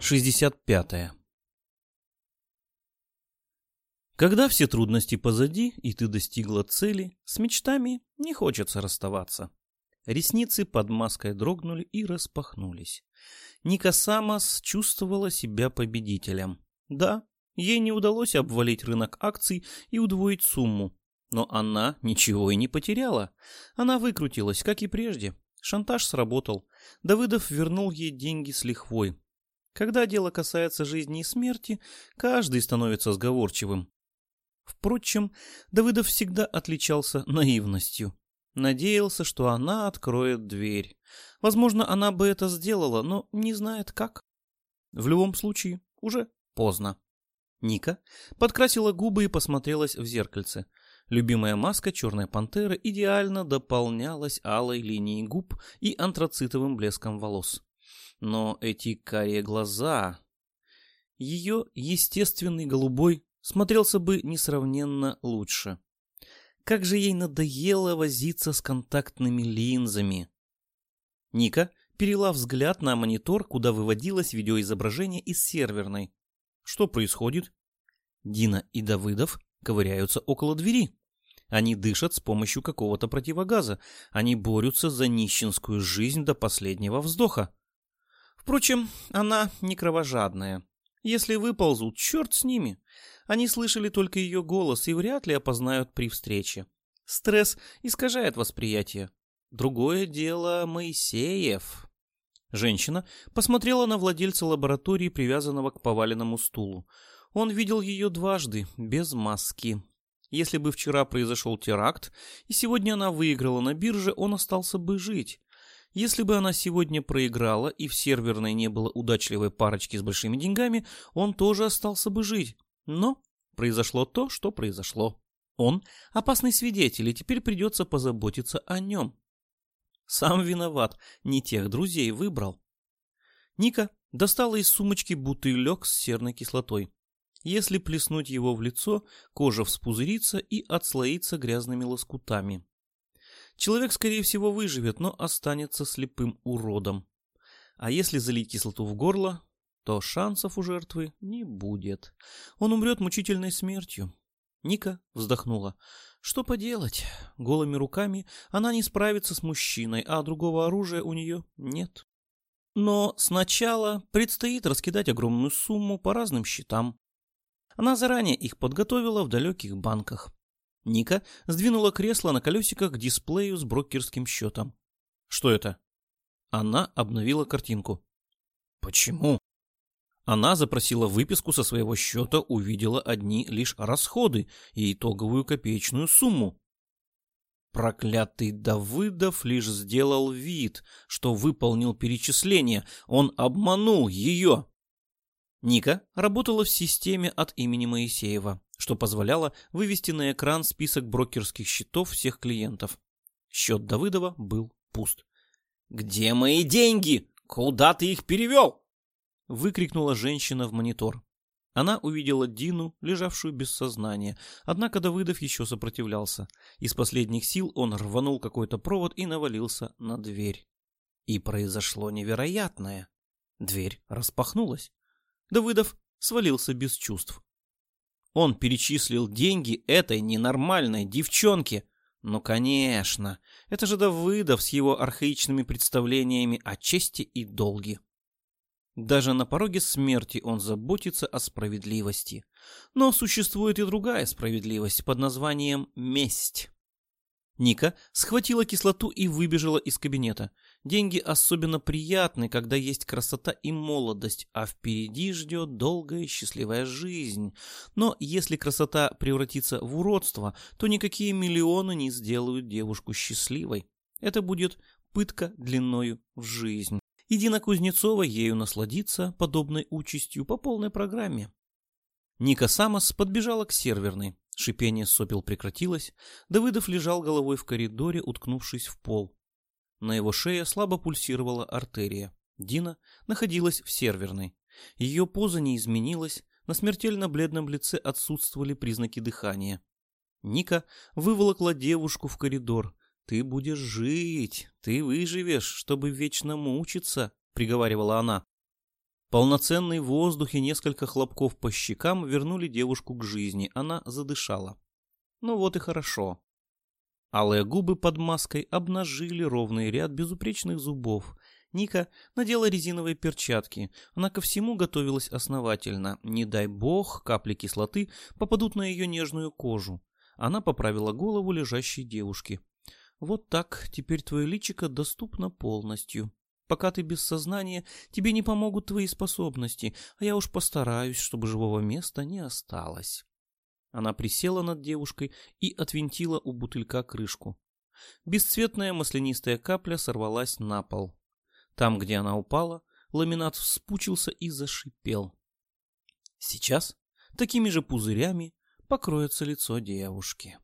65. -е. Когда все трудности позади, и ты достигла цели, с мечтами не хочется расставаться. Ресницы под маской дрогнули и распахнулись. Ника Самос чувствовала себя победителем. Да, ей не удалось обвалить рынок акций и удвоить сумму. Но она ничего и не потеряла. Она выкрутилась, как и прежде. Шантаж сработал. Давыдов вернул ей деньги с лихвой. Когда дело касается жизни и смерти, каждый становится сговорчивым. Впрочем, Давыдов всегда отличался наивностью. Надеялся, что она откроет дверь. Возможно, она бы это сделала, но не знает как. В любом случае, уже поздно. Ника подкрасила губы и посмотрелась в зеркальце. Любимая маска черной пантеры идеально дополнялась алой линией губ и антрацитовым блеском волос. Но эти карие глаза... Ее естественный голубой смотрелся бы несравненно лучше. Как же ей надоело возиться с контактными линзами. Ника перела взгляд на монитор, куда выводилось видеоизображение из серверной. Что происходит? Дина и Давыдов ковыряются около двери. Они дышат с помощью какого-то противогаза. Они борются за нищенскую жизнь до последнего вздоха. Впрочем, она не кровожадная. Если выползут, черт с ними. Они слышали только ее голос и вряд ли опознают при встрече. Стресс искажает восприятие. Другое дело Моисеев. Женщина посмотрела на владельца лаборатории, привязанного к поваленному стулу. Он видел ее дважды, без маски. Если бы вчера произошел теракт, и сегодня она выиграла на бирже, он остался бы жить. Если бы она сегодня проиграла и в серверной не было удачливой парочки с большими деньгами, он тоже остался бы жить. Но произошло то, что произошло. Он опасный свидетель, и теперь придется позаботиться о нем. Сам виноват, не тех друзей выбрал. Ника достала из сумочки бутылек с серной кислотой. Если плеснуть его в лицо, кожа вспузырится и отслоится грязными лоскутами. Человек, скорее всего, выживет, но останется слепым уродом. А если залить кислоту в горло, то шансов у жертвы не будет. Он умрет мучительной смертью. Ника вздохнула. Что поделать? Голыми руками она не справится с мужчиной, а другого оружия у нее нет. Но сначала предстоит раскидать огромную сумму по разным счетам. Она заранее их подготовила в далеких банках. Ника сдвинула кресло на колесиках к дисплею с брокерским счетом. Что это? Она обновила картинку. Почему? Она запросила выписку со своего счета, увидела одни лишь расходы и итоговую копеечную сумму. Проклятый Давыдов лишь сделал вид, что выполнил перечисление. Он обманул ее. Ника работала в системе от имени Моисеева что позволяло вывести на экран список брокерских счетов всех клиентов. Счет Давыдова был пуст. «Где мои деньги? Куда ты их перевел?» выкрикнула женщина в монитор. Она увидела Дину, лежавшую без сознания, однако Давыдов еще сопротивлялся. Из последних сил он рванул какой-то провод и навалился на дверь. И произошло невероятное. Дверь распахнулась. Давыдов свалился без чувств. Он перечислил деньги этой ненормальной девчонке. Ну, конечно, это же Давыдов с его архаичными представлениями о чести и долге. Даже на пороге смерти он заботится о справедливости. Но существует и другая справедливость под названием месть. Ника схватила кислоту и выбежала из кабинета. Деньги особенно приятны, когда есть красота и молодость, а впереди ждет долгая счастливая жизнь. Но если красота превратится в уродство, то никакие миллионы не сделают девушку счастливой. Это будет пытка длиною в жизнь. И Дина Кузнецова ею насладится подобной участью по полной программе. Ника Самос подбежала к серверной. Шипение сопел прекратилось. Давыдов лежал головой в коридоре, уткнувшись в пол. На его шее слабо пульсировала артерия. Дина находилась в серверной. Ее поза не изменилась, на смертельно бледном лице отсутствовали признаки дыхания. Ника выволокла девушку в коридор. «Ты будешь жить, ты выживешь, чтобы вечно мучиться», — приговаривала она. Полноценный воздух и несколько хлопков по щекам вернули девушку к жизни. Она задышала. Ну вот и хорошо. Алые губы под маской обнажили ровный ряд безупречных зубов. Ника надела резиновые перчатки. Она ко всему готовилась основательно. Не дай бог, капли кислоты попадут на ее нежную кожу. Она поправила голову лежащей девушки. Вот так, теперь твое личико доступно полностью. Пока ты без сознания, тебе не помогут твои способности, а я уж постараюсь, чтобы живого места не осталось. Она присела над девушкой и отвинтила у бутылька крышку. Бесцветная маслянистая капля сорвалась на пол. Там, где она упала, ламинат вспучился и зашипел. Сейчас такими же пузырями покроется лицо девушки.